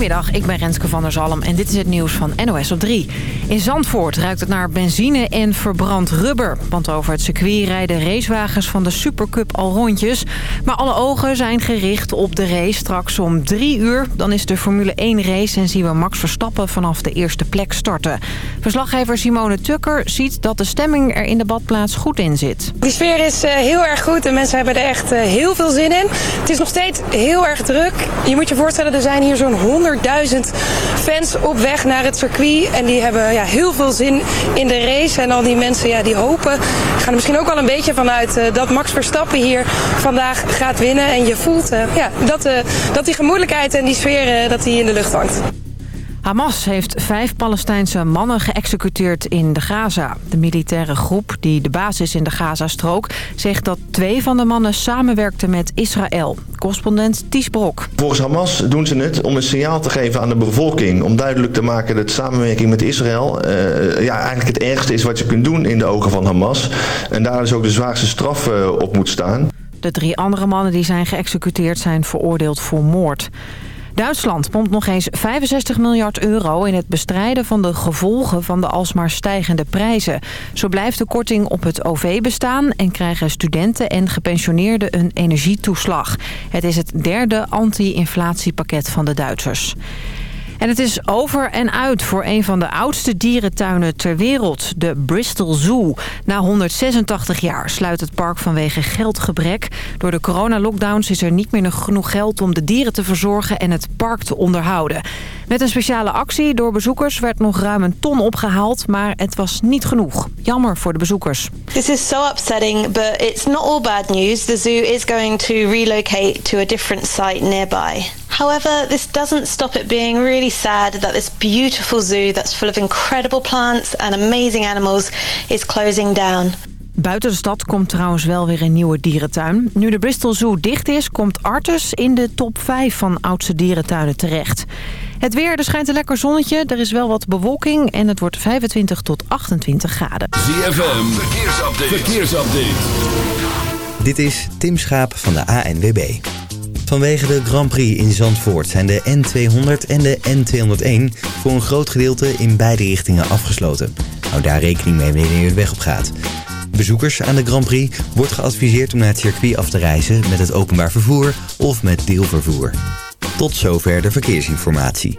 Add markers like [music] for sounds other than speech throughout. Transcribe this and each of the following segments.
Goedemiddag, ik ben Renske van der Zalm en dit is het nieuws van NOS op 3. In Zandvoort ruikt het naar benzine en verbrand rubber. Want over het circuit rijden racewagens van de Supercup al rondjes. Maar alle ogen zijn gericht op de race straks om drie uur. Dan is de Formule 1 race en zien we Max Verstappen vanaf de eerste plek starten. Verslaggever Simone Tukker ziet dat de stemming er in de badplaats goed in zit. Die sfeer is uh, heel erg goed en mensen hebben er echt uh, heel veel zin in. Het is nog steeds heel erg druk. Je moet je voorstellen, er zijn hier zo'n 100.000 fans op weg naar het circuit. En die hebben ja, heel veel zin in de race. En al die mensen ja, die hopen, gaan er misschien ook wel een beetje vanuit uh, dat Max Verstappen hier vandaag gaat winnen. En je voelt uh, ja, dat, uh, dat die gemoedelijkheid en die sfeer dat die in de lucht hangt. Hamas heeft vijf Palestijnse mannen geëxecuteerd in de Gaza. De militaire groep die de basis in de Gazastrook zegt dat twee van de mannen samenwerkten met Israël. Correspondent Ties Brok. Volgens Hamas doen ze het om een signaal te geven aan de bevolking. Om duidelijk te maken dat samenwerking met Israël uh, ja, eigenlijk het ergste is wat je kunt doen in de ogen van Hamas. En daar dus ook de zwaarste straf uh, op moet staan. De drie andere mannen die zijn geëxecuteerd zijn veroordeeld voor moord. Duitsland pompt nog eens 65 miljard euro in het bestrijden van de gevolgen van de alsmaar stijgende prijzen. Zo blijft de korting op het OV bestaan en krijgen studenten en gepensioneerden een energietoeslag. Het is het derde anti-inflatiepakket van de Duitsers. En het is over en uit voor een van de oudste dierentuinen ter wereld, de Bristol Zoo. Na 186 jaar sluit het park vanwege geldgebrek. Door de coronalockdowns is er niet meer genoeg geld om de dieren te verzorgen en het park te onderhouden. Met een speciale actie door bezoekers werd nog ruim een ton opgehaald, maar het was niet genoeg. Jammer voor de bezoekers. This is so upsetting, but it's not all bad news. The zoo is going to relocate to a different site nearby. However, this doesn't stop it being really sad that this beautiful zoo that's full of incredible plants and amazing animals is closing down. Buiten de stad komt trouwens wel weer een nieuwe dierentuin. Nu de Bristol Zoo dicht is, komt Artus in de top 5 van oudste dierentuinen terecht. Het weer, er schijnt een lekker zonnetje, er is wel wat bewolking en het wordt 25 tot 28 graden. ZFM, verkeersupdate. verkeersupdate. Dit is Tim Schaap van de ANWB. Vanwege de Grand Prix in Zandvoort zijn de N200 en de N201 voor een groot gedeelte in beide richtingen afgesloten. Hou daar rekening mee wanneer je de weg op gaat. Bezoekers aan de Grand Prix wordt geadviseerd om naar het circuit af te reizen met het openbaar vervoer of met deelvervoer. Tot zover de verkeersinformatie.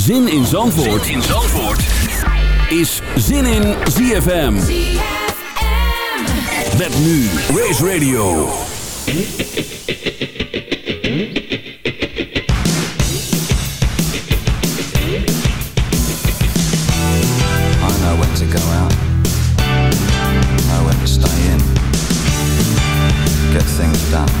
Zin in Zandvoort, zin in Zandvoort. is Zin in ZFM. Met nu Race Radio. I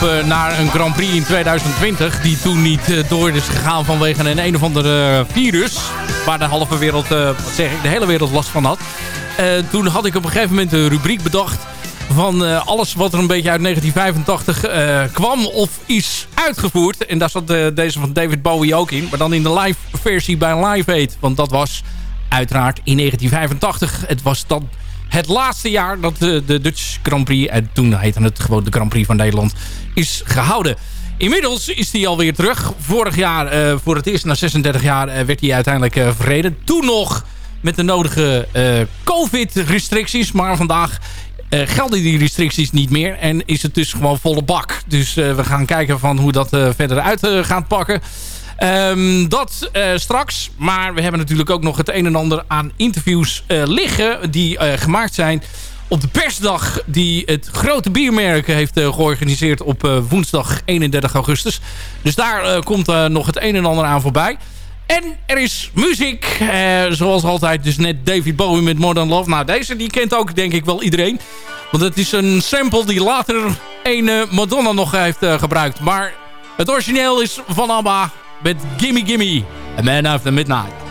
aanloop naar een Grand Prix in 2020. Die toen niet door is gegaan vanwege een een of ander virus. Waar de halve wereld, wat zeg ik, de hele wereld last van had. toen had ik op een gegeven moment een rubriek bedacht van alles wat er een beetje uit 1985 kwam of is uitgevoerd. En daar zat deze van David Bowie ook in. Maar dan in de live versie bij Live Aid. Want dat was uiteraard in 1985. Het was dan het laatste jaar dat de, de Dutch Grand Prix... en toen heette het gewoon de Grand Prix van Nederland... is gehouden. Inmiddels is hij alweer terug. Vorig jaar, uh, voor het eerst na 36 jaar, uh, werd hij uiteindelijk uh, verreden. Toen nog met de nodige COVID-restricties. Maar vandaag gelden die restricties niet meer. En is het dus gewoon volle bak. Dus we gaan kijken van hoe dat verder uit gaat pakken. Um, dat uh, straks. Maar we hebben natuurlijk ook nog het een en ander aan interviews uh, liggen. Die uh, gemaakt zijn op de persdag die het grote biermerk heeft georganiseerd op woensdag 31 augustus. Dus daar komt nog het een en ander aan voorbij. En er is muziek, zoals altijd. Dus net David Bowie met Modern Love. Nou, deze die kent ook denk ik wel iedereen. Want het is een sample die later een Madonna nog heeft gebruikt. Maar het origineel is van ABBA met Gimme Gimme, A Man After Midnight.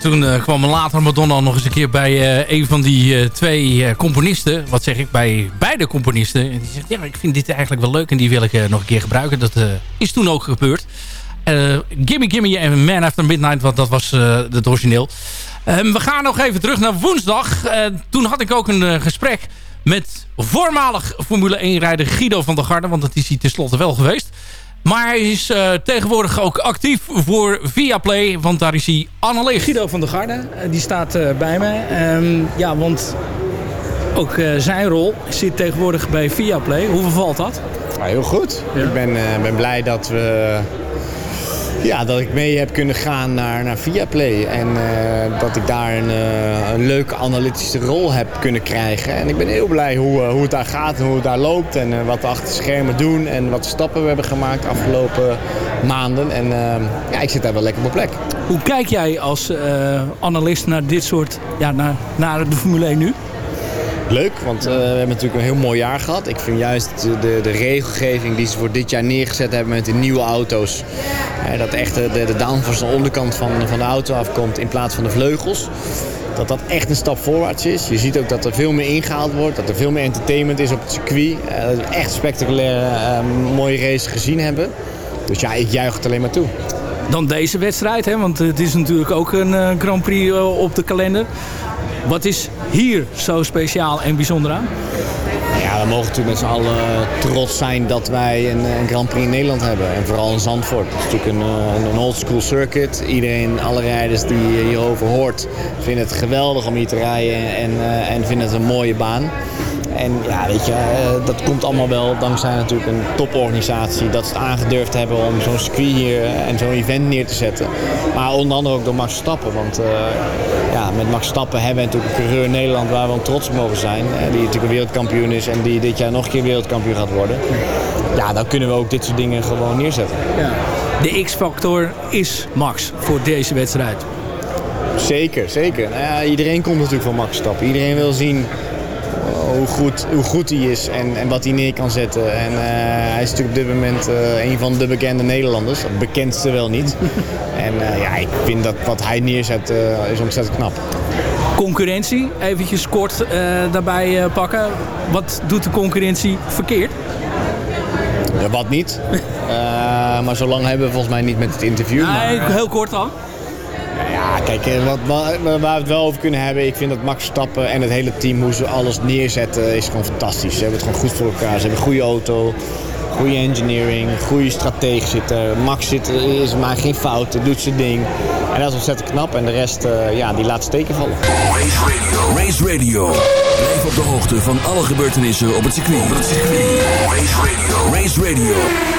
Toen uh, kwam later Madonna nog eens een keer bij uh, een van die uh, twee componisten. Wat zeg ik, bij beide componisten. En die zegt, ja, ik vind dit eigenlijk wel leuk en die wil ik nog een keer gebruiken. Dat is toen ook gebeurd. Gimme Gimme en Man After Midnight, want dat was het origineel. Ehm, we gaan nog even terug naar woensdag. toen had ik ook een gesprek met voormalig Formule 1-rijder Guido van der Garde. Want dat is hij tenslotte wel geweest. Maar hij is uh, tegenwoordig ook actief voor Viaplay, want daar is hij analist. Guido van der Garde, uh, die staat uh, bij mij. Um, ja, want ook zijn rol. Zit tegenwoordig bij Viaplay. Hoe bevalt dat? Ja, heel goed. Ik ben, ben blij dat we ja, dat ik mee heb kunnen gaan naar, naar Viaplay. En uh, dat ik daar een, uh, een leuke analytische rol heb kunnen krijgen. En ik ben heel blij hoe, uh, hoe het daar gaat en hoe het daar loopt. En wat we achter de schermen doen. En wat stappen we hebben gemaakt de afgelopen maanden. En ja, ik zit daar wel lekker op plek. Hoe kijk jij als analist naar dit soort, ja, naar, naar de Formule 1 nu? Leuk, want uh, we hebben natuurlijk een heel mooi jaar gehad. Ik vind juist de, de regelgeving die ze voor dit jaar neergezet hebben met de nieuwe auto's. Uh, dat echt de, de downforce aan de onderkant van, van de auto afkomt in plaats van de vleugels. Dat dat echt een stap voorwaarts is. Je ziet ook dat er veel meer ingehaald wordt. Dat er veel meer entertainment is op het circuit. We echt spectaculaire, mooie races gezien hebben. Dus ja, ik juich het alleen maar toe dan deze wedstrijd. Hè? Want het is natuurlijk ook een Grand Prix op de kalender. Wat is hier zo speciaal en bijzonder aan? Ja, we mogen natuurlijk met z'n allen trots zijn dat wij een, een, Grand Prix in Nederland hebben. En vooral in Zandvoort. Het is natuurlijk een, eh, een old school circuit. Iedereen, alle rijders die hierover hoort, vinden het geweldig om hier te rijden en, en vinden het een mooie baan. En ja, weet je, eh, dat komt allemaal wel dankzij natuurlijk een toporganisatie. Dat ze het aangedurfd hebben om zo'n circuit hier en zo'n event neer te zetten. Maar onder andere ook door Max Stappen. Want ja, met Max Stappen hebben we natuurlijk een coureur in Nederland waar we trots op mogen zijn. Die natuurlijk een wereldkampioen is en die dit jaar nog een keer wereldkampioen gaat worden. Ja, dan kunnen we ook dit soort dingen gewoon neerzetten. Ja. De X-factor is Max voor deze wedstrijd. Zeker, zeker. Nou ja, iedereen komt natuurlijk van Max Stappen. Iedereen wil zien hoe goed, hoe goed hij is en, en wat hij neer kan zetten. En uh, hij is natuurlijk op dit moment uh, een van de bekende Nederlanders. Het bekendste wel niet. [laughs] en uh, ja, ik vind dat wat hij neerzet is ontzettend knap. Concurrentie, eventjes kort daarbij pakken. Wat doet de concurrentie verkeerd? Ja, wat niet. [laughs] maar zo lang hebben we volgens mij niet met het interview. Nee, maar... heel kort dan. Kijk, eh, wat, waar we het wel over kunnen hebben, ik vind dat Max Stappen en het hele team, hoe ze alles neerzetten, is gewoon fantastisch. Ze hebben het gewoon goed voor elkaar. Ze hebben een goede auto, goede engineering, goede stratege zitten. Max zit, is maar geen fouten, doet zijn ding. En dat is ontzettend knap. En de rest, uh, ja, die laat steken vallen. Race Radio. Race Radio. Blijf op de hoogte van alle gebeurtenissen op het circuit. Op het circuit. Race Radio. Race Radio.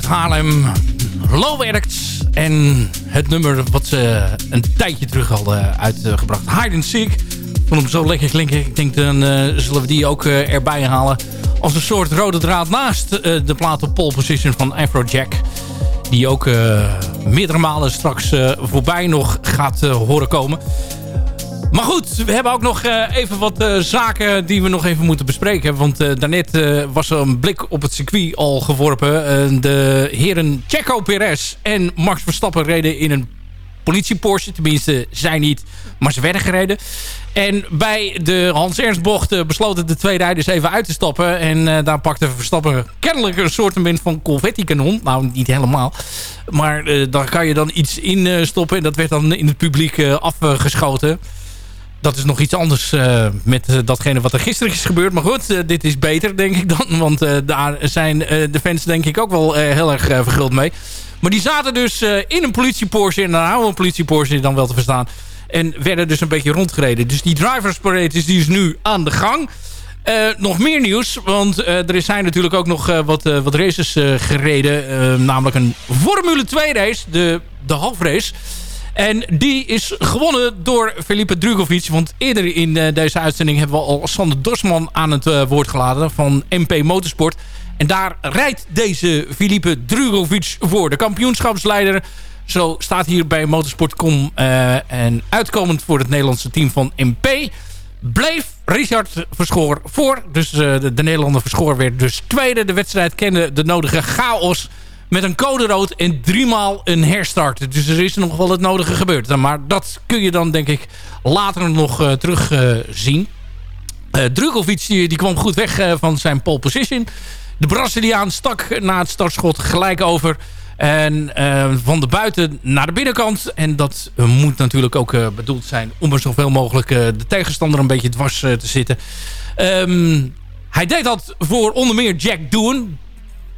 Salem. Low werkt. En het nummer wat ze een tijdje terug hadden uitgebracht. Hide and Seek. Vond hem zo lekker klinken. Ik denk dan uh, zullen we die ook uh, erbij halen. Als een soort rode draad naast uh, de plaat op pole position van Afrojack. Die ook meerdere malen straks voorbij nog gaat horen komen. Maar goed, we hebben ook nog uh, even wat uh, zaken die we nog even moeten bespreken. Want uh, daarnet was er een blik op het circuit al geworpen. de heren Checo Perez en Max Verstappen reden in een politie Porsche. Tenminste, zij niet, maar ze werden gereden. En bij de Hans Ernst bocht besloten de twee rijders even uit te stappen. En daar pakte Verstappen kennelijk een soort van confetti kanon. Nou, niet helemaal. Maar daar kan je dan iets in stoppen. En dat werd dan in het publiek afgeschoten dat is nog iets anders uh, met uh, datgene wat er gisteren is gebeurd. Maar goed, uh, dit is beter denk ik dan. Want daar zijn de fans denk ik ook wel heel erg verguld mee. Maar die zaten dus in een politie Porsche. En een oude politie Porsche dan wel te verstaan. En werden dus een beetje rondgereden. Dus die drivers parade is, die is nu aan de gang. nog meer nieuws. Want er zijn natuurlijk ook nog wat, wat races gereden. namelijk een Formule 2 race. De, de halfrace. En die is gewonnen door Felipe Drugovic. Want eerder in uh, deze uitzending hebben we al Sander Dorsman aan het uh, woord geladen van MP Motorsport. En daar rijdt deze Felipe Drugovic voor. De kampioenschapsleider. Zo staat hier bij Motorsport.com. Uh, en uitkomend voor het Nederlandse team van MP bleef Richard Verschoor voor. Dus de, de Nederlander Verschoor werd dus tweede. De wedstrijd kende de nodige chaos met een code rood en driemaal een herstart. Dus er is nog wel het nodige gebeurd. Maar dat kun je dan denk ik later nog uh, terug uh, zien. Uh, Drugovic die, die, kwam goed weg van zijn pole position. De Braziliaan stak na het startschot gelijk over. En van de buiten naar de binnenkant. En dat moet natuurlijk ook bedoeld zijn om er zoveel mogelijk de tegenstander een beetje dwars te zitten. Um, hij deed dat voor onder meer Jack Doen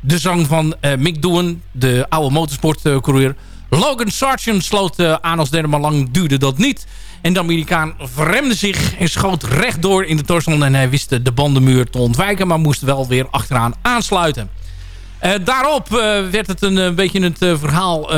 de zang van uh, Mick Doohan, de oude motorsportcoureur. Logan Sargent sloot uh, aan als derde, maar lang duurde dat niet. En de Amerikaan verremde zich en schoot rechtdoor in de torsel. En hij wist de bandenmuur te ontwijken, maar moest wel weer achteraan aansluiten. Uh, daarop werd het een, beetje het verhaal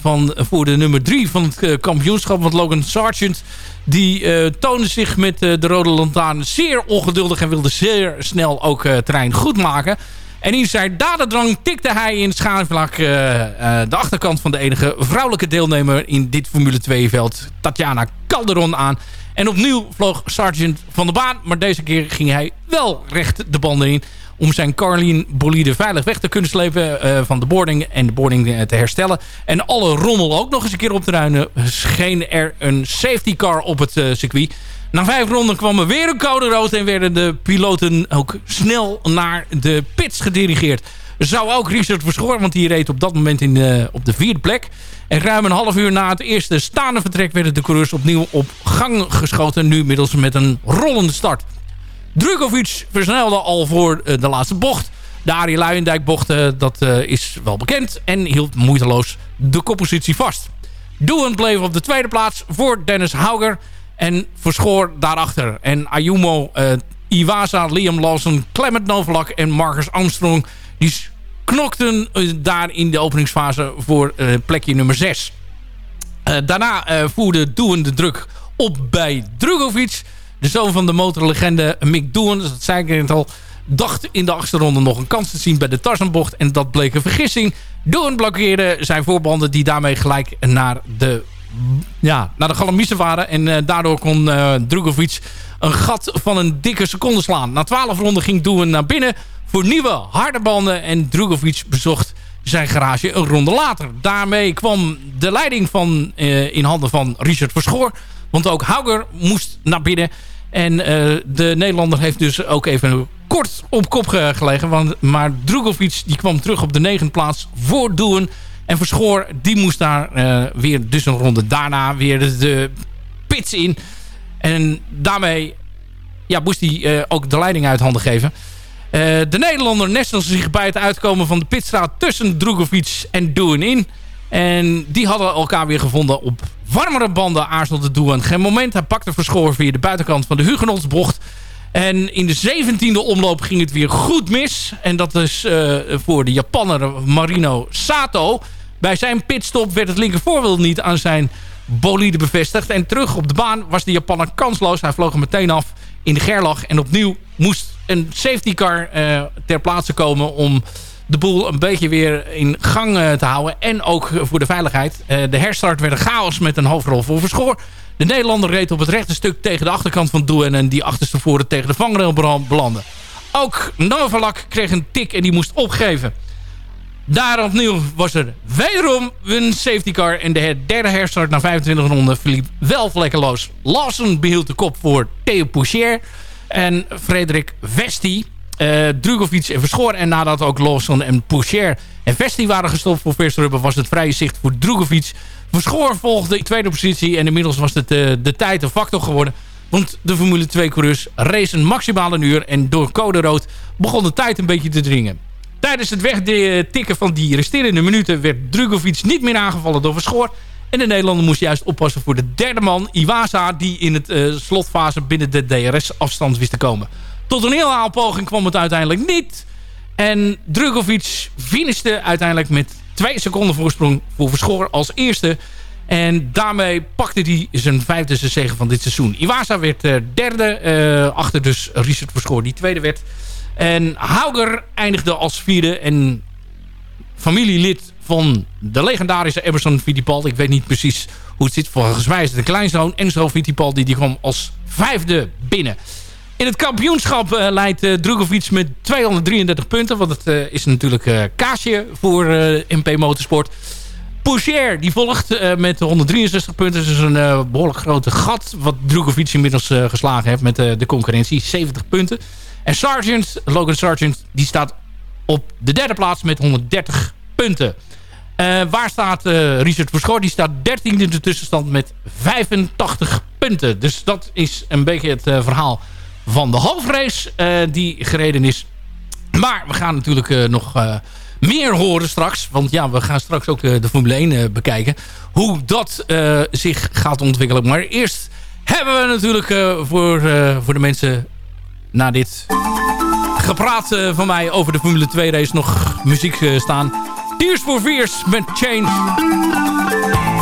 van, voor de nummer 3 van het kampioenschap. Want Logan Sargent die toonde zich met de rode lantaarn zeer ongeduldig en wilde zeer snel ook terrein goed maken. En in zijn dadendrang tikte hij in het schaafvlak uh, uh, de achterkant van de enige vrouwelijke deelnemer in dit Formule 2-veld, Tatjana Calderon, aan. En opnieuw vloog Sargent van de baan, maar deze keer ging hij wel recht de banden in om zijn Carlin bolide veilig weg te kunnen slepen uh, van de boarding en de boarding te herstellen. En alle rommel ook nog eens een keer op te ruimen. Scheen er een safety car op het circuit. Na vijf ronden kwam er weer een code rood en werden de piloten ook snel naar de pits gedirigeerd. Zou ook Richard Verschoor, want die reed op dat moment in de, op de vierde plek. En ruim een half uur na het eerste staande vertrek werden de coureurs opnieuw op gang geschoten. Nu middels met een rollende start. Drugovic versnelde al voor eh, de laatste bocht. De Arie Luijendijk bocht, uh, dat is wel bekend. En hield moeiteloos de koppositie vast. Doen bleef op de tweede plaats voor Dennis Hauger. En Verschoor daarachter. En Ayumo, uh, Iwasa, Liam Lawson, Clement Novalak en Marcus Armstrong... die knokten uh, daar in de openingsfase voor uh, plekje nummer 6. daarna voerde Doen de druk op bij Drugovic. De zoon van de motorlegende Mick Doen, dat zei ik net al... dacht in de achterronde nog een kans te zien bij de Tarzanbocht. En dat bleek een vergissing. Doen blokkeerde zijn voorbanden die daarmee gelijk naar de ja, naar de Galamiezen waren. En uh, daardoor kon uh, Drugovic een gat van een dikke seconde slaan. Na 12 ronden ging Doen naar binnen voor nieuwe harde banden. En Drugovic bezocht zijn garage een ronde later. Daarmee kwam de leiding van, uh, in handen van Richard Verschoor. Want ook Hauger moest naar binnen. En de Nederlander heeft dus ook even kort op kop gelegen. Want, maar Drugovic die kwam terug op de negende plaats voor Doen. En Verschoor, die moest daar uh, weer dus een ronde daarna weer de, pits in. En daarmee ja, moest hij uh, ook de leiding uit handen geven. Uh, de Nederlander nestelde zich bij het uitkomen van de pitstraat tussen Drogovic en Doen in. En die hadden elkaar weer gevonden op warmere banden aarzelde Doen. Geen moment, hij pakte Verschoor via de buitenkant van de Hugenotsbocht. En in de zeventiende omloop ging het weer goed mis. En dat is voor de Japanner Marino Sato. Bij zijn pitstop werd het linkervoorwiel niet aan zijn bolide bevestigd. En terug op de baan was de Japanner kansloos. Hij vloog er meteen af in de gerlach. En opnieuw moest een safety car uh, ter plaatse komen... om de boel een beetje weer in gang uh, te houden. En ook voor de veiligheid. Uh, de herstart werd een chaos met een hoofdrol voor Verschoor. De Nederlander reed op het rechte stuk tegen de achterkant van Doen... en die achterstevoren tegen de vangrail belandde. Ook Novalak kreeg een tik en die moest opgeven. Daar opnieuw was er wederom een safety car. En de derde herstart na 25 ronden verliep wel vlekkeloos. Lawson behield de kop voor Theo Poucher. En Frederik Vesti. Uh, Drugovic en Verschoor. En nadat ook Lawson en Poucher en Vesti waren gestopt voor Verstappen... was het vrije zicht voor Drugovic. Verschoor volgde in tweede positie. En inmiddels was het uh, de tijd een factor geworden. Want de Formule 2-coureurs racen maximaal een uur. En door code rood begon de tijd een beetje te dringen. Tijdens het wegtikken van die resterende minuten werd Drugovic niet meer aangevallen door Verschoor. En de Nederlander moest juist oppassen voor de derde man, Iwasa, die in het uh, slotfase binnen de DRS-afstand wist te komen. Tot een heel aanpoging kwam het uiteindelijk niet. En Drugovic finishte uiteindelijk met twee seconden voorsprong voor Verschoor als eerste. En daarmee pakte hij zijn vijfde zege van dit seizoen. Iwasa werd uh, derde, uh, achter dus Richard Verschoor die tweede werd. En Hauger eindigde als vierde. En familielid van de legendarische Emerson Fittipaldi. Ik weet niet precies hoe het zit. Volgens mij is het een kleinzoon. Enzo Fittipaldi die kwam als vijfde binnen. In het kampioenschap uh, leidt uh, met 233 punten. Want het uh, is natuurlijk kaasje voor MP Motorsport. Poucher die volgt met 163 punten. Dus een behoorlijk grote gat wat Drugovic inmiddels geslagen heeft met de concurrentie. 70 punten. En Sargent, Logan Sargent, die staat op de derde plaats met 130 punten. Uh, waar staat uh, Richard Verschoor? Die staat 13 in de tussenstand met 85 punten. Dus dat is een beetje het uh, verhaal van de hoofdrace die gereden is. Maar we gaan natuurlijk nog meer horen straks. Want ja, we gaan straks ook de Formule 1 bekijken. Hoe dat zich gaat ontwikkelen. Maar eerst hebben we natuurlijk voor, voor de mensen na dit gepraat uh, van mij over de Formule 2 race nog muziek uh, staan. Tears for Fears met Change.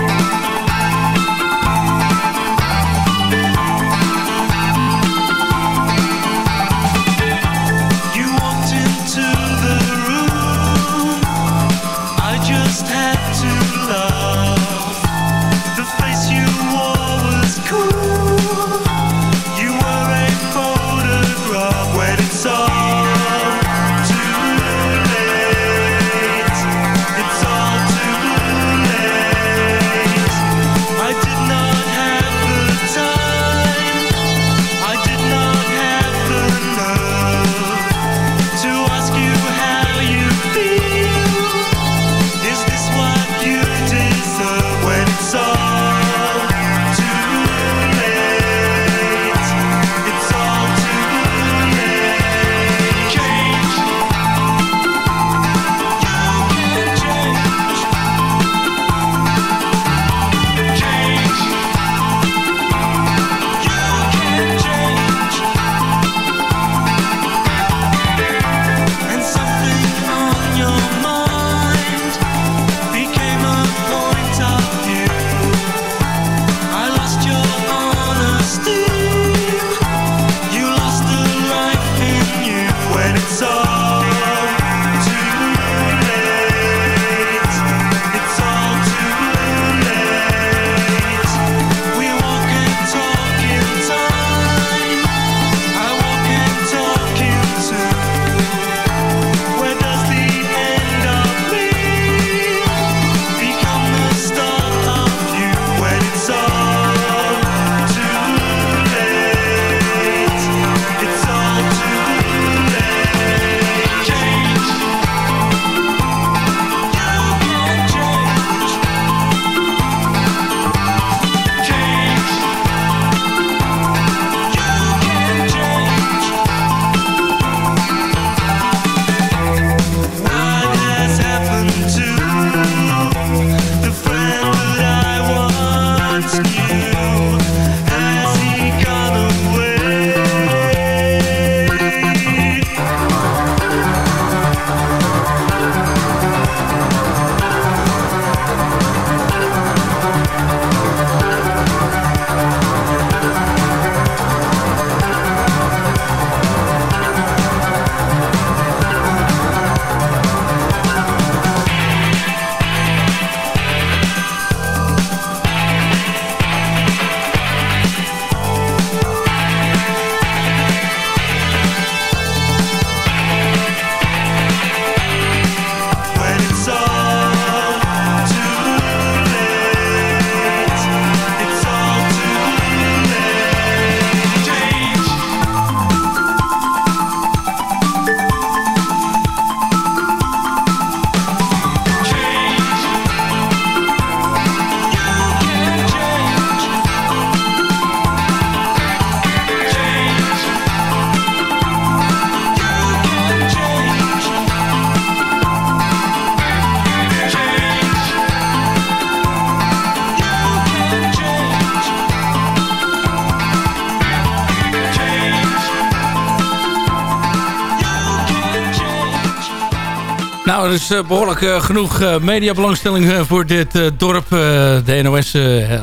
Nou, er is uh, behoorlijk uh, genoeg uh, mediabelangstelling voor dit dorp. de NOS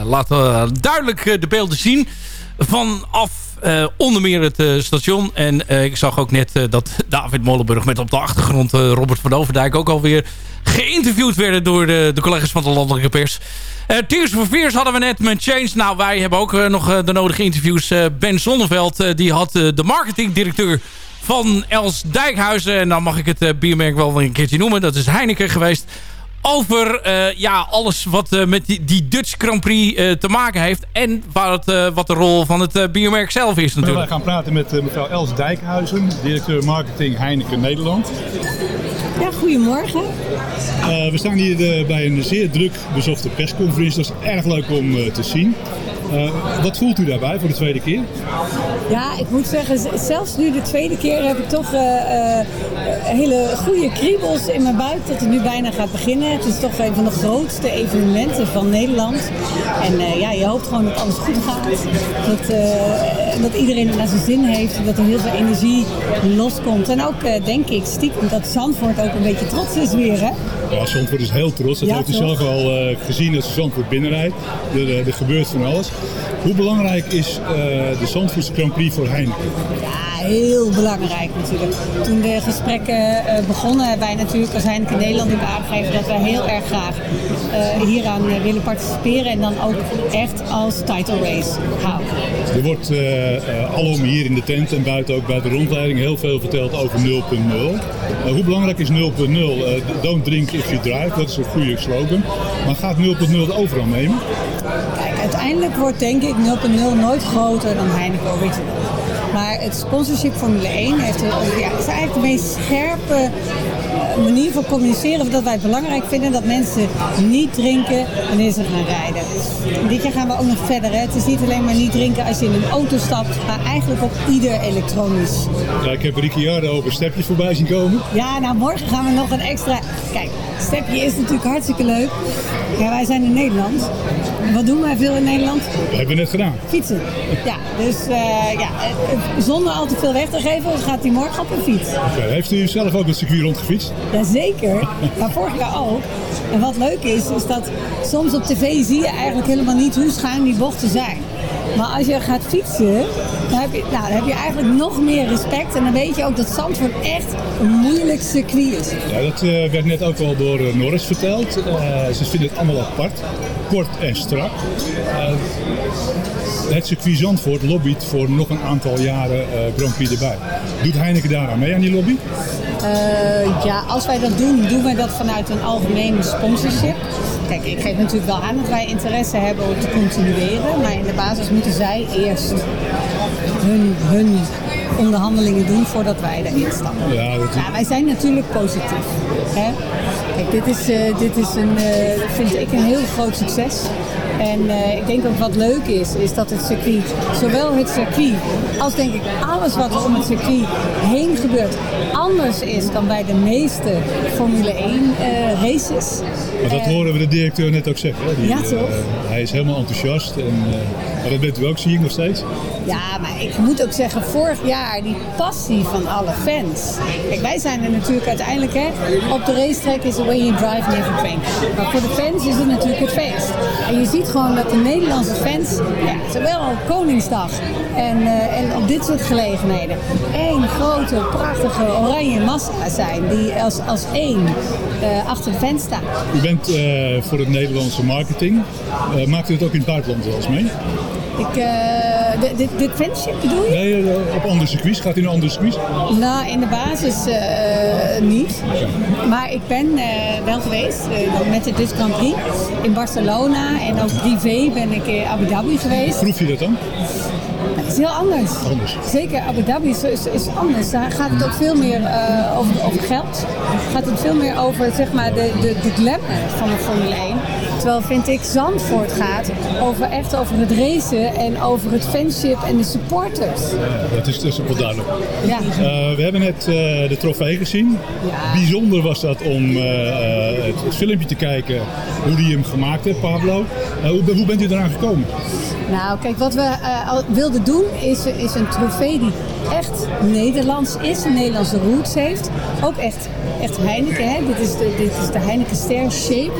laat duidelijk de beelden zien vanaf onder meer het station. En ik zag ook net dat David Molenburg met op de achtergrond Robert van Overdijk ook alweer geïnterviewd werden door de, de collega's van de landelijke pers. Tears for Fears hadden we net met Change. Nou, wij hebben ook nog de nodige interviews. ben Zonneveld, die had de marketingdirecteur van Els Dijkhuizen. En dan mag ik het uh, biermerk wel een keertje noemen. Dat is Heineken geweest. Over uh, ja, alles wat uh, met die, die, Dutch Grand Prix te maken heeft. En wat, wat de rol van het biermerk zelf is natuurlijk. Wij gaan praten met mevrouw Els Dijkhuizen. Directeur marketing Heineken Nederland. Ja, goedemorgen. we staan hier bij een zeer druk bezochte persconferentie. Dat is erg leuk om te zien. Uh, wat voelt u daarbij voor de tweede keer? Ja, ik moet zeggen, zelfs nu de tweede keer heb ik toch uh, uh, hele goede kriebels in mijn buik dat het nu bijna gaat beginnen. Het is toch een van de grootste evenementen van Nederland. En ja, je hoopt gewoon dat alles goed gaat. Dat, dat iedereen er naar zijn zin heeft. Dat er heel veel energie loskomt. En ook denk ik stiekem dat Zandvoort ook een beetje trots is weer. Hè? Ja, Zandvoort is heel trots. Dat heeft u zelf al gezien als Zandvoort binnenrijdt. Er, er gebeurt van alles. Hoe belangrijk is uh, de Zandvoortse Grand Prix voor Heineken? Ja, heel belangrijk natuurlijk. Toen de gesprekken uh, begonnen hebben wij natuurlijk als Heineken Nederland ook aangegeven dat wij heel erg graag uh, hieraan willen participeren en dan ook echt als title race houden. Er wordt alom hier in de tent en buiten ook bij de rondleiding heel veel verteld over 0.0. hoe belangrijk is 0.0? don't drink if you drive, dat is een goede slogan. Maar gaat 0.0 de overal nemen? Kijk, uiteindelijk wordt denk ik 0.0 nooit groter dan Heineken Original. Maar het sponsorship Formule 1 heeft, ja, is eigenlijk de meest scherpe eh, manier van communiceren dat wij het belangrijk vinden dat mensen niet drinken wanneer ze gaan rijden. Dit jaar gaan we ook nog verder. Hè. Het is niet alleen maar niet drinken als je in een auto stapt, maar eigenlijk ook ieder elektronisch. Ja, ik heb Ricciardo over stepjes voorbij zien komen. Ja, nou morgen gaan we nog een extra... Kijk, stepje is natuurlijk hartstikke leuk. Ja, wij zijn in Nederland. Wat doen wij veel in Nederland? Dat hebben we net gedaan. Fietsen. Ja, dus uh, ja, zonder al te veel weg te geven, gaat hij morgen op een fiets. Okay. Heeft u zelf ook het circuit rondgefietst? Jazeker, maar vorig jaar ook. En wat leuk is, is dat soms op tv zie je eigenlijk helemaal niet hoe schuin die bochten zijn. Maar als je gaat fietsen, dan heb, je, nou, dan heb je eigenlijk nog meer respect. En dan weet je ook dat Zandvoort echt een moeilijk circuit is. Ja, dat uh, werd net ook al door Norris verteld. Uh, ze vinden het allemaal apart. Kort en strak. het circuit Zandvoort lobbyt voor nog een aantal jaren Grand Prix erbij. Doet Heineken daaraan mee aan die lobby? ja, als wij dat doen, doen wij dat vanuit een algemene sponsorship. Kijk, ik geef natuurlijk wel aan dat wij interesse hebben om te continueren. Maar in de basis moeten zij eerst hun, hun onderhandelingen doen voordat wij erin stappen. Ja, dat... ja wij zijn natuurlijk positief. Hè? Kijk, dit is, uh, dit is een, uh, vind ik een heel groot succes. En uh, ik denk ook wat leuk is, is dat het circuit, zowel het circuit als denk ik alles wat er om het circuit heen gebeurt, anders is dan bij de meeste Formule 1 races. Maar dat horen we de directeur net ook zeggen. Hè? Die, ja, toch? hij is helemaal enthousiast. En, maar dat bent u ook, zie ik nog steeds. Ja, maar ik moet ook zeggen, vorig jaar die passie van alle fans. Kijk, wij zijn er natuurlijk uiteindelijk, hè, op de racetrack is the way you drive never drink. Maar voor de fans is het natuurlijk het feest. En je ziet gewoon dat de Nederlandse fans, ja, zowel op Koningsdag en, uh, en op dit soort gelegenheden, één grote, prachtige oranje massa zijn die als, als één uh, achter de fans staan. U bent uh, voor het Nederlandse marketing. maakt u het ook in het buitenland wel eens mee? Ik, uh, dit, dit bedoel je? Nee, op andere circuits. Gaat u naar andere circuits? Nou, in de basis uh, niet. Maar ik ben uh, wel geweest met de Grand Prix in Barcelona. En ook privé ben ik in Abu Dhabi geweest. Proef je dat dan? Het is heel anders. anders. Zeker, Abu Dhabi is, is, is, anders. Daar gaat het ook veel meer uh, over, over geld. Gaat het veel meer over zeg maar, de, de, de glamour van de Formule 1. Terwijl vind ik Zandvoort gaat over echt over het racen en over het fanship en de supporters. Ja, dat is dus wel duidelijk. Ja. Uh, we hebben net uh, de trofee gezien. Ja. Bijzonder was dat om uh, het, het, filmpje te kijken hoe die hem gemaakt heeft, Pablo. Hoe, hoe, bent u eraan gekomen? Nou, kijk, wat we wilden doen is, is een trofee die echt Nederlands is, een Nederlandse roots heeft. Ook echt, echt Heineken, hè? Dit, is de, dit is de Heineken Ster Shape.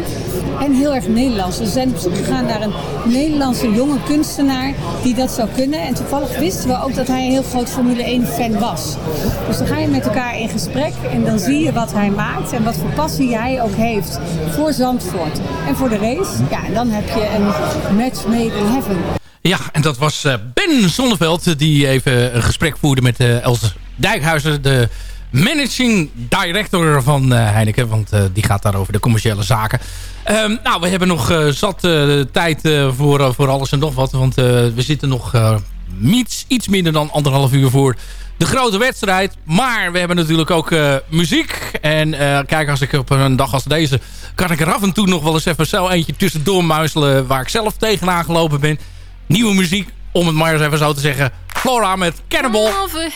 En heel erg Nederlands. We zijn op zoek gegaan naar een Nederlandse jonge kunstenaar die dat zou kunnen. En toevallig wisten we ook dat hij een heel groot Formule 1 fan was. Dus dan ga je met elkaar in gesprek en dan zie je wat hij maakt en wat voor passie hij ook heeft voor Zandvoort. En voor de race, ja, en dan heb je een match made in heaven. Ja, en dat was uh, Ben Zonneveld die even een gesprek voerde met uh, Els Dijkhuizen, de managing director van uh, Heineken. Want die gaat daar over de commerciële zaken. Um, nou, we hebben nog zat tijd voor, voor alles en nog wat. Want we zitten nog iets, minder dan anderhalf uur voor de grote wedstrijd. Maar we hebben natuurlijk ook muziek. En kijk, als ik op een dag als deze... kan ik er af en toe nog wel eens even zo eentje tussendoor muizelen... waar ik zelf tegenaan gelopen ben. Nieuwe muziek, om het eens even zo te zeggen. Flora met Cannibal. Over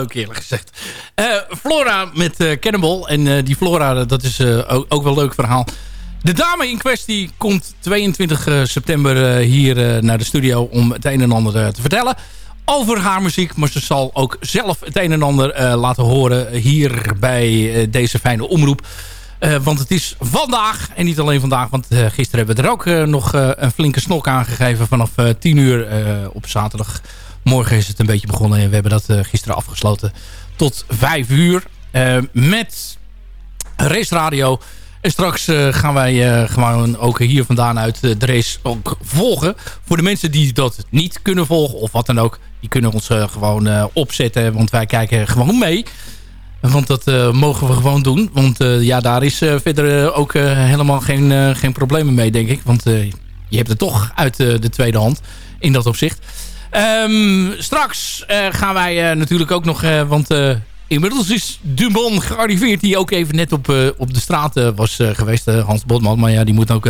leuk eerlijk gezegd. Eh, Flora met eh, Cannibal. En eh, die Flora, dat is ook, ook wel een leuk verhaal. De dame in kwestie komt 22 eh, september hier naar de studio... om het een en ander te vertellen over haar muziek. Maar ze zal ook zelf het een en ander laten horen hier bij deze fijne omroep. Want het is vandaag, en niet alleen vandaag... want gisteren hebben we er ook nog een flinke snok aangegeven... vanaf eh 10 uur op zaterdag. Morgen is het een beetje begonnen en we hebben dat eh, gisteren afgesloten tot 5 uur. eh, met Race Radio. En straks eh, gaan wij gewoon ook hier vandaan uit de race ook volgen. Voor de mensen die dat niet kunnen volgen of wat dan ook. Die kunnen ons gewoon opzetten. Want wij kijken gewoon mee. Want dat mogen we gewoon doen. Want ja, daar is verder ook helemaal geen, geen problemen mee, denk ik. Want je hebt het toch uit de tweede hand in dat opzicht. Ehm, straks eh, gaan wij eh, natuurlijk ook nog... eh, want inmiddels is Dumont gearriveerd... die ook even net op, op de straat was geweest, Hans Botman. Maar ja, die moet ook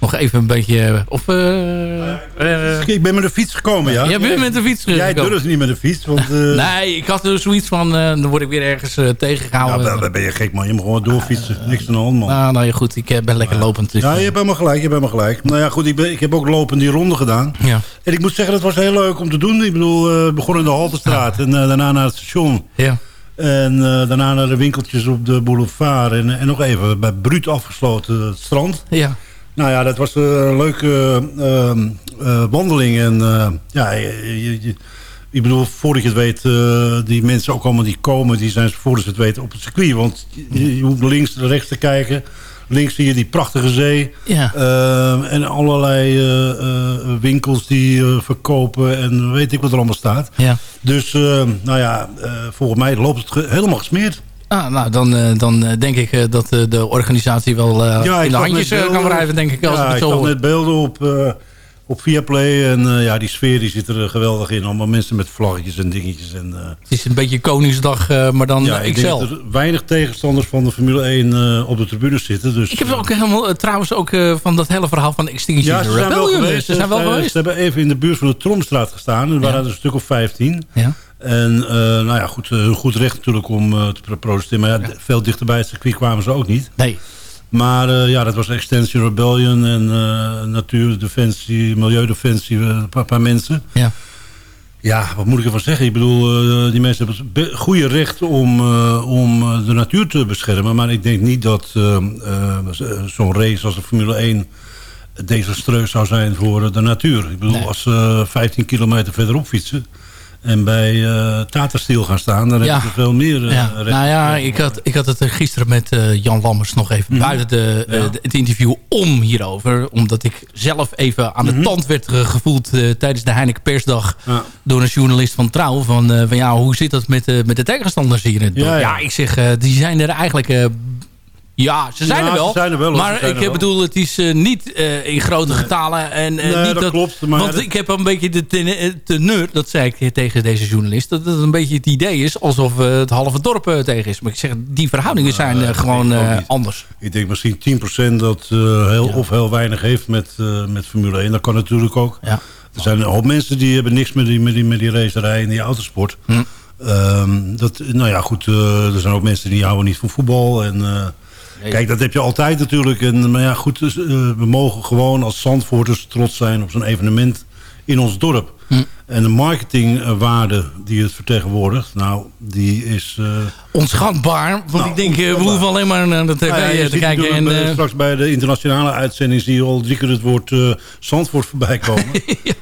nog even een beetje... eh, of, eh, Ik ben met de fiets gekomen, ja. Jij bent met de fiets Jij gekomen. durft niet met de fiets, want... eh, Nee, ik had er zoiets van... dan word ik weer ergens eh, tegengehouden. Ja, dan ben je gek, man. Je moet gewoon doorfietsen. Niks aan de hand, man. Nou, nou ja, goed. Ik ben lekker lopend. Dus, Ja, je hebt helemaal gelijk, je hebt helemaal gelijk. Nou ja, goed, ik, ben, ik heb ook lopend die ronde gedaan. Ja. En ik moet zeggen, dat was heel leuk om te doen. Ik bedoel, we begonnen in de Haltestraat en daarna naar het station. Ja. En daarna naar de winkeltjes op de boulevard. En, en nog even bij Bruut afgesloten het strand. Ja. Nou ja, dat was een leuke eh, eh, wandeling. En eh, ja, je, je- ik bedoel, voordat je het weet, eh, die mensen ook allemaal die komen, die zijn voordat ze het weten op het circuit. Want je, je hoeft links en rechts te kijken. Links zie je die prachtige zee. Ja. Eh, en allerlei eh, eh, winkels die eh, verkopen en weet ik wat er allemaal staat. Ja. Dus, eh, nou ja, eh, volgens mij loopt het helemaal gesmeerd. Ah, nou, dan, eh, dan eh, denk ik eh, dat de organisatie wel Ja, ik in de handjes kan wrijven, denk ik. Als ja, ik ik hoor. net beelden op, eh op Viaplay. En ja, die sfeer die zit er geweldig in. Allemaal mensen met vlaggetjes en dingetjes. En, Het is een beetje Koningsdag, maar dan ja, ik XL. denk dat er weinig tegenstanders van de Formule 1 eh, op de tribune zitten. Dus, Ik heb ook helemaal, trouwens ook van dat hele verhaal van Extinction ja, ze zijn wel Rebellion. geweest. Ze zijn wel geweest. Ze hebben even in de buurt van de Tromstraat gestaan. Er waren er een stuk of 15. Ja. En eh, nou ja, goed, eh, goed recht natuurlijk om eh, te pro- protesteren. Maar ja, veel dichter bij het circuit kwamen ze ook niet. Nee. Maar ja, dat was Extension Rebellion en Natuurdefensie, Milieudefensie, een paar, paar mensen. Ja. Ja, wat moet ik ervan zeggen? Ik bedoel, die mensen hebben het goede recht om, om de natuur te beschermen. Maar ik denk niet dat zo'n race als de Formule 1 desastreus zou zijn voor de natuur. Ik bedoel, als ze 15 kilometer verderop fietsen en bij eh Tata Steel gaan staan... dan Ja. hebben ze veel meer eh, Ja, nou ja, ik had, ik had het er gisteren met eh, Jan Lammers nog even Mhm. buiten de, eh, Ja. de- het interview om hierover. Omdat ik zelf even aan de Mhm. tand werd eh, gevoeld eh, tijdens de Heineken Persdag. Ja. Door een journalist van Trouw. Van, eh, van ja, hoe zit dat met, de met de tegenstanders hier in het dorp? Ja, ik zeg, eh, die zijn er eigenlijk... ja, ze zijn Ja, er wel. ze zijn er wel, maar zijn ik wel. bedoel, het is eh, niet eh, in grote getalen. En, eh, Nee, niet dat klopt, maar want dat- ik heb een beetje de ten- teneur, dat zei ik tegen deze journalist... dat het een beetje het idee is alsof het halve dorp tegen is. Maar ik zeg, die verhoudingen zijn eh, gewoon ik anders. Ik denk misschien 10% dat heel of heel weinig heeft met, met Formule 1. Dat kan natuurlijk ook. Ja. Er zijn een hoop mensen die hebben niks met die, met die, met die racerij en die autosport. Hm. Ehm, dat, nou ja, goed. er zijn ook mensen die houden niet van voetbal. En. Kijk, dat heb je altijd natuurlijk. En, maar ja, goed. Dus, eh, we mogen gewoon als Zandvoorters trots zijn op zo'n evenement in ons dorp. Hm. En de marketingwaarde die het vertegenwoordigt, nou, die is... eh, Onschatbaar, want Nou, ik denk, eh, we hoeven alleen maar naar de tv Nou ja, eh, te kijken. En, bij- straks bij de internationale uitzending zie je al drie keer het woord eh Zandvoort voorbij komen. [laughs]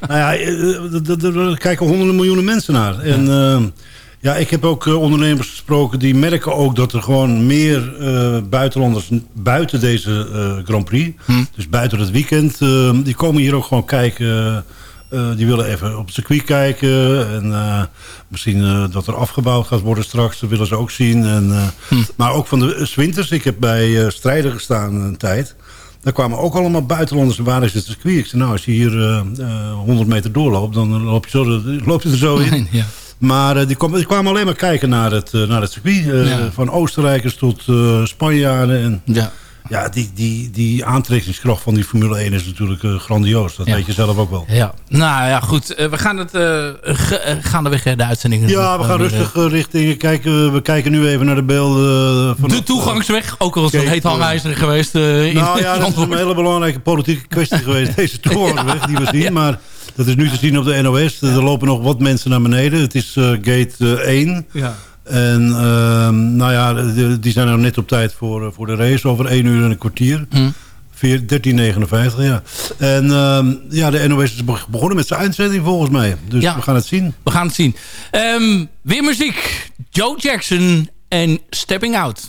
Nou ja, d- d- d- er kijken honderden miljoenen mensen naar. En ja, ik heb ook eh, ondernemers gesproken die merken ook dat er gewoon meer eh, buitenlanders buiten deze eh, Grand Prix, Hm. dus buiten het weekend, eh, die komen hier ook gewoon kijken. die willen even op het circuit kijken. En misschien dat er afgebouwd gaat worden straks. Dat willen ze ook zien. En, Hm. Maar ook van de eh, 's winters. Ik heb bij Strijder gestaan een tijd. Daar kwamen ook allemaal buitenlanders. Waar is het circuit? Ik zei, nou, als je hier eh, eh, 100 meter doorloopt... dan loop je, zo, loop je er zo in. [laughs] ja. Maar eh, die, kwam- die kwamen alleen maar kijken naar het, eh, naar het circuit. Eh, Ja. Van Oostenrijkers tot Spanjaarden. En, ja. ja, die, die, die aantrekkingskracht van die Formule 1 is natuurlijk grandioos. Dat Ja. weet je zelf ook wel. Ja, nou ja, goed. we gaan het uh, gaandeweg eh, de uitzending Ja, we gaan rustig richting... Kijken, we kijken nu even naar de beelden. van De toegangsweg, ook al is het Kijk, heet hangijzer geweest. eh, in Nou ja, dat is een hele belangrijke politieke kwestie geweest. [laughs] Deze toegangsweg die we zien. Maar dat is nu te zien op de NOS. Er lopen nog wat mensen naar beneden. Het is eh, gate eh, 1. Ja. En ehm, nou ja, die zijn er net op tijd voor, eh, voor de race. Over 1 uur en een kwartier. Hm. 4 13.59, ja. En ehm, ja, de NOS is be- begonnen met zijn uitzending volgens mij. Dus Ja. we gaan het zien. We gaan het zien. Ehm, weer muziek. Joe Jackson en Stepping Out.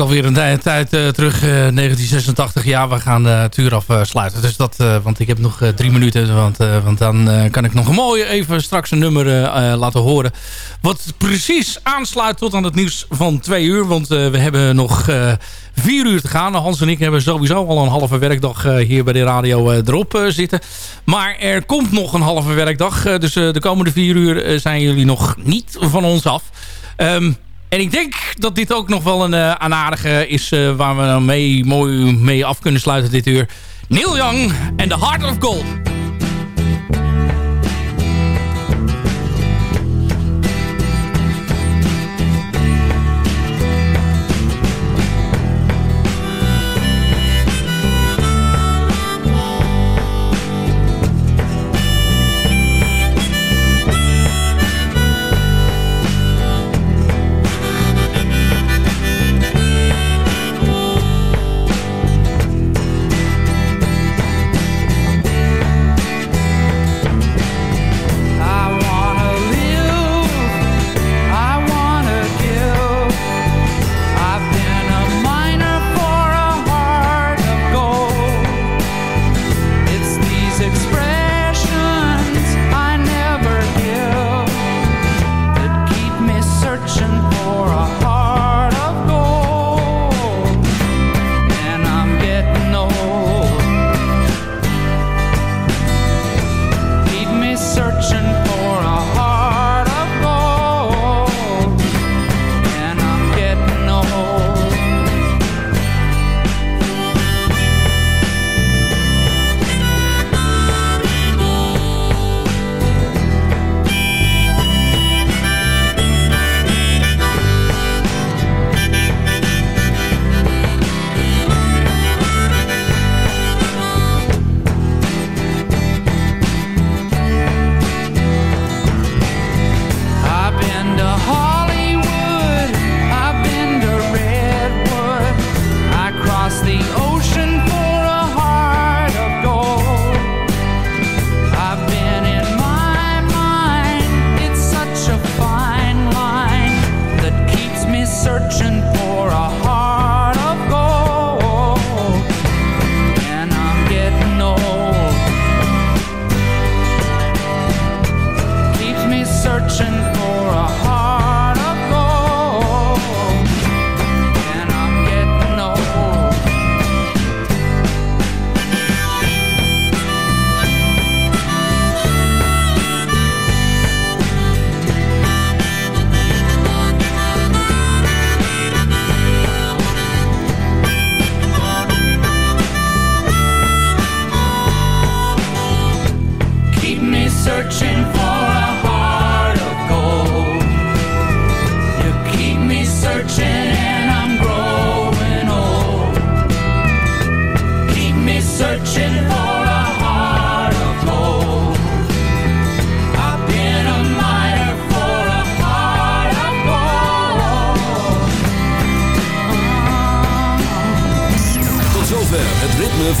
Ook alweer een tijd, eh, terug, eh, 1986. Ja, we gaan eh, het uur afsluiten. Dus dat, eh, want ik heb nog eh, drie minuten. Want, eh, want dan eh, kan ik nog een mooie even straks een nummer eh, eh, laten horen. Wat precies aansluit tot aan het nieuws van twee uur. Want eh, we hebben nog eh, vier uur te gaan. Hans en ik hebben sowieso al een halve werkdag eh, hier bij de radio eh, erop eh, zitten. Maar er komt nog een halve werkdag. eh, dus eh, de komende vier uur eh, zijn jullie nog niet van ons af. Ehm, en ik denk dat dit ook nog wel een een aardige is... eh, waar we mee, mooi mee af kunnen sluiten dit uur. Neil Young en The Heart of Gold.